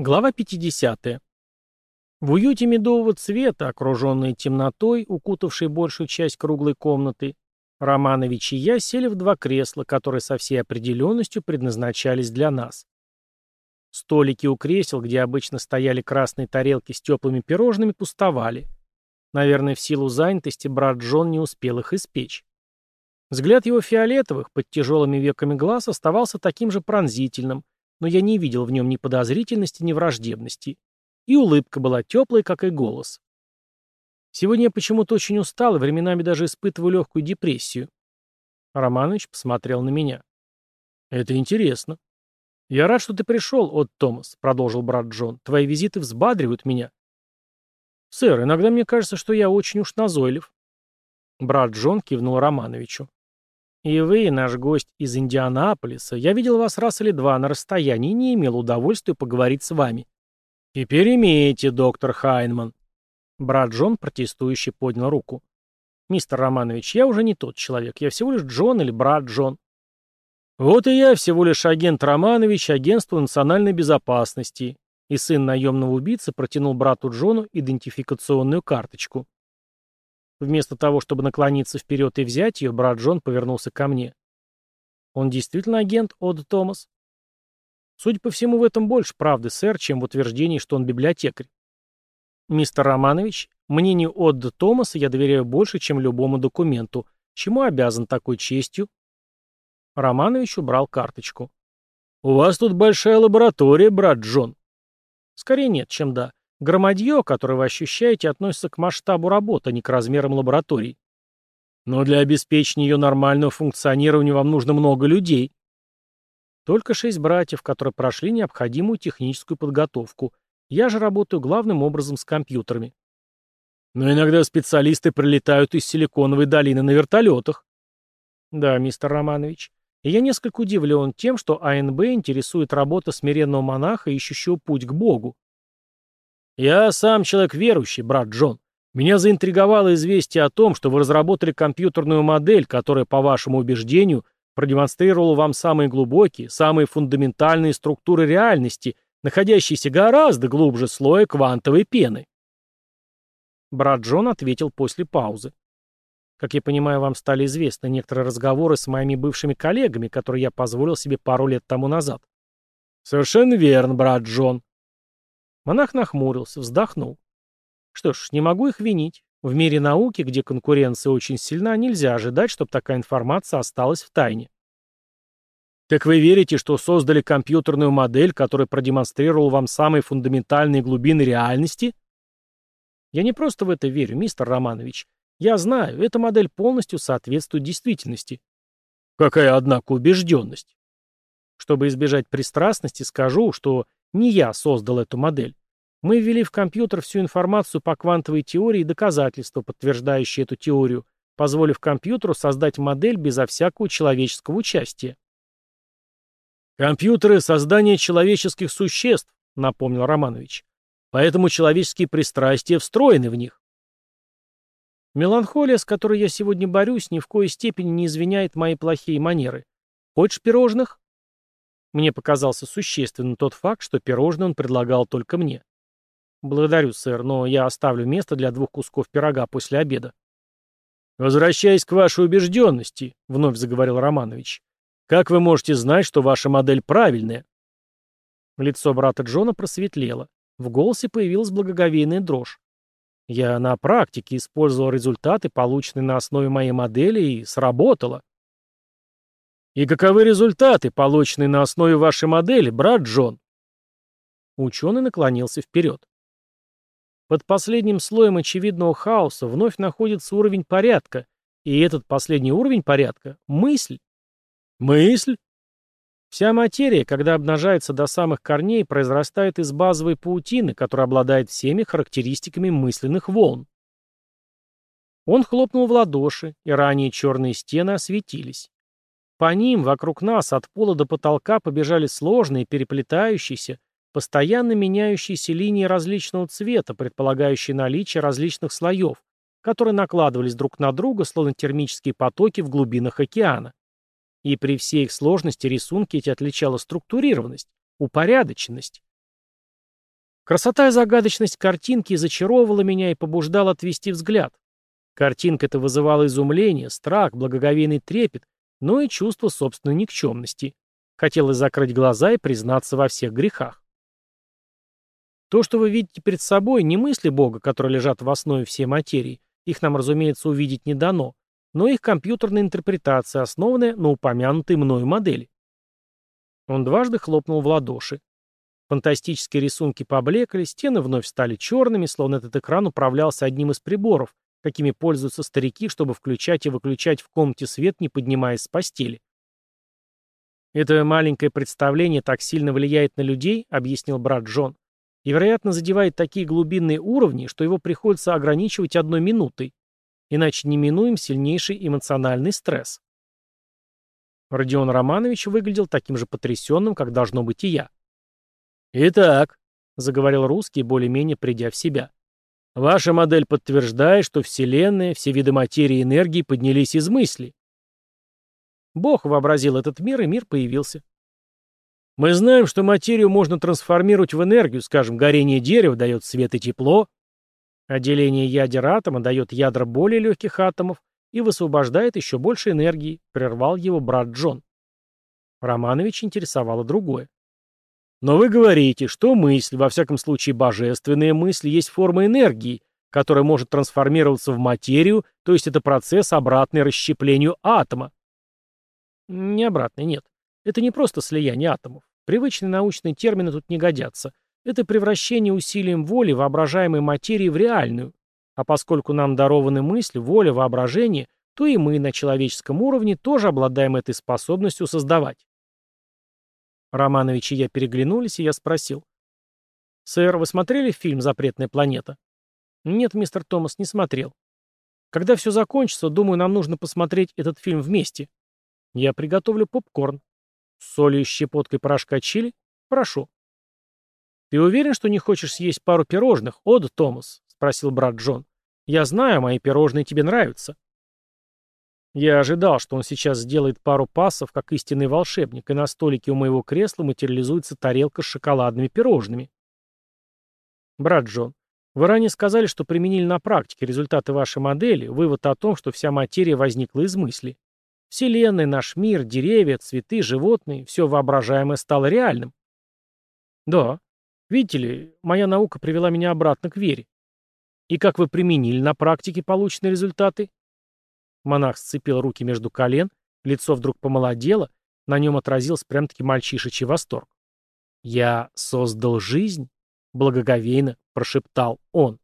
Глава 50. В уюте медового цвета, окруженной темнотой, укутавшей большую часть круглой комнаты, Романович и я сели в два кресла, которые со всей определенностью предназначались для нас. Столики у кресел, где обычно стояли красные тарелки с теплыми пирожными, пустовали. Наверное, в силу занятости брат Джон не успел их испечь. Взгляд его фиолетовых, под тяжелыми веками глаз, оставался таким же пронзительным, но я не видел в нем ни подозрительности, ни враждебности. И улыбка была теплой, как и голос. Сегодня я почему-то очень устал и временами даже испытываю легкую депрессию. Романович посмотрел на меня. «Это интересно». «Я рад, что ты пришел, от Томас», — продолжил брат Джон. «Твои визиты взбадривают меня». «Сэр, иногда мне кажется, что я очень уж назойлив». Брат Джон кивнул Романовичу. «И вы, наш гость из Индианаполиса, я видел вас раз или два на расстоянии и не имел удовольствия поговорить с вами». «Теперь имеете, доктор Хайнман». Брат Джон протестующий поднял руку. «Мистер Романович, я уже не тот человек. Я всего лишь Джон или брат Джон». «Вот и я всего лишь агент Романович Агентства национальной безопасности». И сын наемного убийцы протянул брату Джону идентификационную карточку. Вместо того, чтобы наклониться вперед и взять ее, брат Джон повернулся ко мне. Он действительно агент Ода Томас? Судя по всему, в этом больше правды, сэр, чем в утверждении, что он библиотекарь. Мистер Романович, мнению Отда Томаса я доверяю больше, чем любому документу. Чему обязан такой честью? Романович убрал карточку. «У вас тут большая лаборатория, брат Джон». «Скорее нет, чем да. Громадье, которое вы ощущаете, относится к масштабу работы, а не к размерам лабораторий. Но для обеспечения ее нормального функционирования вам нужно много людей. Только шесть братьев, которые прошли необходимую техническую подготовку. Я же работаю главным образом с компьютерами. Но иногда специалисты прилетают из Силиконовой долины на вертолетах. Да, мистер Романович. И я несколько удивлен тем, что АНБ интересует работа смиренного монаха, ищущего путь к Богу. «Я сам человек верующий, брат Джон. Меня заинтриговало известие о том, что вы разработали компьютерную модель, которая, по вашему убеждению, продемонстрировала вам самые глубокие, самые фундаментальные структуры реальности, находящиеся гораздо глубже слоя квантовой пены». Брат Джон ответил после паузы. Как я понимаю, вам стали известны некоторые разговоры с моими бывшими коллегами, которые я позволил себе пару лет тому назад. Совершенно верно, брат Джон. Монах нахмурился, вздохнул. Что ж, не могу их винить. В мире науки, где конкуренция очень сильна, нельзя ожидать, чтобы такая информация осталась в тайне. Так вы верите, что создали компьютерную модель, которая продемонстрировала вам самые фундаментальные глубины реальности? Я не просто в это верю, мистер Романович. Я знаю, эта модель полностью соответствует действительности. Какая, однако, убежденность. Чтобы избежать пристрастности, скажу, что не я создал эту модель. Мы ввели в компьютер всю информацию по квантовой теории и доказательства, подтверждающие эту теорию, позволив компьютеру создать модель безо всякого человеческого участия. «Компьютеры — создание человеческих существ», — напомнил Романович. «Поэтому человеческие пристрастия встроены в них». Меланхолия, с которой я сегодня борюсь, ни в коей степени не извиняет мои плохие манеры. Хочешь пирожных? Мне показался существенным тот факт, что пирожное он предлагал только мне. «Благодарю, сэр, но я оставлю место для двух кусков пирога после обеда». «Возвращаясь к вашей убежденности», — вновь заговорил Романович, «как вы можете знать, что ваша модель правильная?» Лицо брата Джона просветлело. В голосе появилась благоговейная дрожь. Я на практике использовал результаты, полученные на основе моей модели, и сработало. И каковы результаты, полученные на основе вашей модели, брат Джон? Ученый наклонился вперед. Под последним слоем очевидного хаоса вновь находится уровень порядка, и этот последний уровень порядка — мысль. Мысль? Вся материя, когда обнажается до самых корней, произрастает из базовой паутины, которая обладает всеми характеристиками мысленных волн. Он хлопнул в ладоши, и ранее черные стены осветились. По ним, вокруг нас, от пола до потолка побежали сложные, переплетающиеся, постоянно меняющиеся линии различного цвета, предполагающие наличие различных слоев, которые накладывались друг на друга, словно термические потоки в глубинах океана. И при всей их сложности рисунки эти отличала структурированность, упорядоченность. Красота и загадочность картинки зачаровывала меня и побуждала отвести взгляд. Картинка эта вызывала изумление, страх, благоговейный трепет, но и чувство собственной никчемности. Хотелось закрыть глаза и признаться во всех грехах. То, что вы видите перед собой, не мысли Бога, которые лежат в основе всей материи. Их нам, разумеется, увидеть не дано, но их компьютерная интерпретация, основанная на упомянутой мною модели. Он дважды хлопнул в ладоши. Фантастические рисунки поблекли, стены вновь стали черными, словно этот экран управлялся одним из приборов, какими пользуются старики, чтобы включать и выключать в комнате свет, не поднимаясь с постели. «Это маленькое представление так сильно влияет на людей», — объяснил брат Джон, «и, вероятно, задевает такие глубинные уровни, что его приходится ограничивать одной минутой, иначе неминуем сильнейший эмоциональный стресс». Родион Романович выглядел таким же потрясенным, как должно быть и я. «Итак», — заговорил русский, более-менее придя в себя, Ваша модель подтверждает, что Вселенная, все виды материи и энергии поднялись из мысли. Бог вообразил этот мир, и мир появился. Мы знаем, что материю можно трансформировать в энергию, скажем, горение дерева дает свет и тепло, отделение ядер атома дает ядра более легких атомов и высвобождает еще больше энергии, прервал его брат Джон. Романович интересовало другое. Но вы говорите, что мысль, во всяком случае божественная мысль, есть форма энергии, которая может трансформироваться в материю, то есть это процесс обратный расщеплению атома. Не обратный, нет. Это не просто слияние атомов. Привычные научные термины тут не годятся. Это превращение усилием воли воображаемой материи в реальную. А поскольку нам дарованы мысль, воля, воображение, то и мы на человеческом уровне тоже обладаем этой способностью создавать. Романович и я переглянулись, и я спросил. «Сэр, вы смотрели фильм «Запретная планета»?» «Нет, мистер Томас, не смотрел. Когда все закончится, думаю, нам нужно посмотреть этот фильм вместе. Я приготовлю попкорн. С солью и щепоткой порошка чили? Прошу». «Ты уверен, что не хочешь съесть пару пирожных, Ода Томас?» — спросил брат Джон. «Я знаю, мои пирожные тебе нравятся». Я ожидал, что он сейчас сделает пару пассов, как истинный волшебник, и на столике у моего кресла материализуется тарелка с шоколадными пирожными. Брат Джон, вы ранее сказали, что применили на практике результаты вашей модели, вывод о том, что вся материя возникла из мысли. Вселенная, наш мир, деревья, цветы, животные, все воображаемое стало реальным. Да. Видите ли, моя наука привела меня обратно к вере. И как вы применили на практике полученные результаты? Монах сцепил руки между колен, лицо вдруг помолодело, на нем отразился прям-таки мальчишечий восторг. «Я создал жизнь», — благоговейно прошептал он.